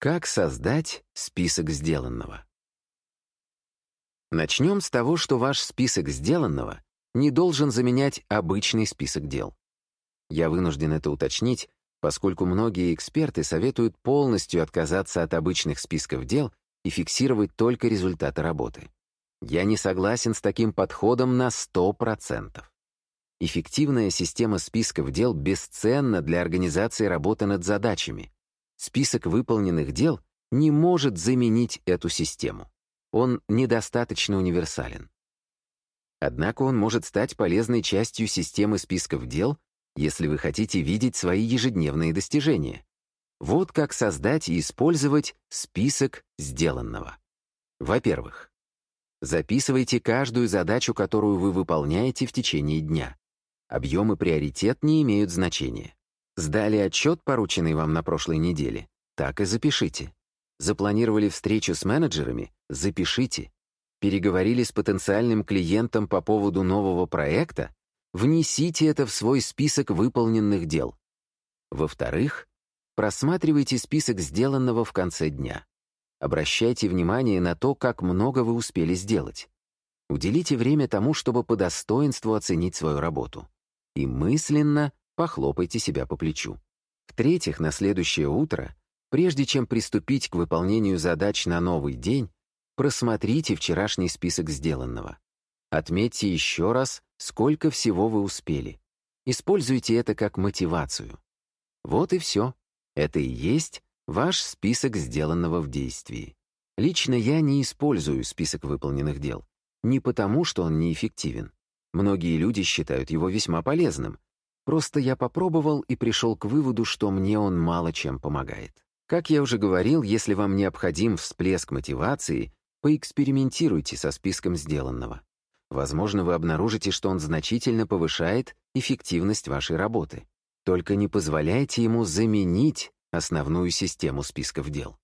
Как создать список сделанного? Начнем с того, что ваш список сделанного не должен заменять обычный список дел. Я вынужден это уточнить, поскольку многие эксперты советуют полностью отказаться от обычных списков дел и фиксировать только результаты работы. Я не согласен с таким подходом на 100%. Эффективная система списков дел бесценна для организации работы над задачами. Список выполненных дел не может заменить эту систему. Он недостаточно универсален. Однако он может стать полезной частью системы списков дел, если вы хотите видеть свои ежедневные достижения. Вот как создать и использовать список сделанного. Во-первых, записывайте каждую задачу, которую вы выполняете в течение дня. Объем и приоритет не имеют значения. Сдали отчет, порученный вам на прошлой неделе? Так и запишите. Запланировали встречу с менеджерами? Запишите. Переговорили с потенциальным клиентом по поводу нового проекта? Внесите это в свой список выполненных дел. Во-вторых, просматривайте список сделанного в конце дня. Обращайте внимание на то, как много вы успели сделать. Уделите время тому, чтобы по достоинству оценить свою работу и мысленно похлопайте себя по плечу. В-третьих, на следующее утро, прежде чем приступить к выполнению задач на новый день, просмотрите вчерашний список сделанного. Отметьте еще раз, сколько всего вы успели. Используйте это как мотивацию. Вот и все. Это и есть ваш список сделанного в действии. Лично я не использую список выполненных дел. Не потому, что он неэффективен. Многие люди считают его весьма полезным. Просто я попробовал и пришел к выводу, что мне он мало чем помогает. Как я уже говорил, если вам необходим всплеск мотивации, поэкспериментируйте со списком сделанного. Возможно, вы обнаружите, что он значительно повышает эффективность вашей работы. Только не позволяйте ему заменить основную систему списков дел.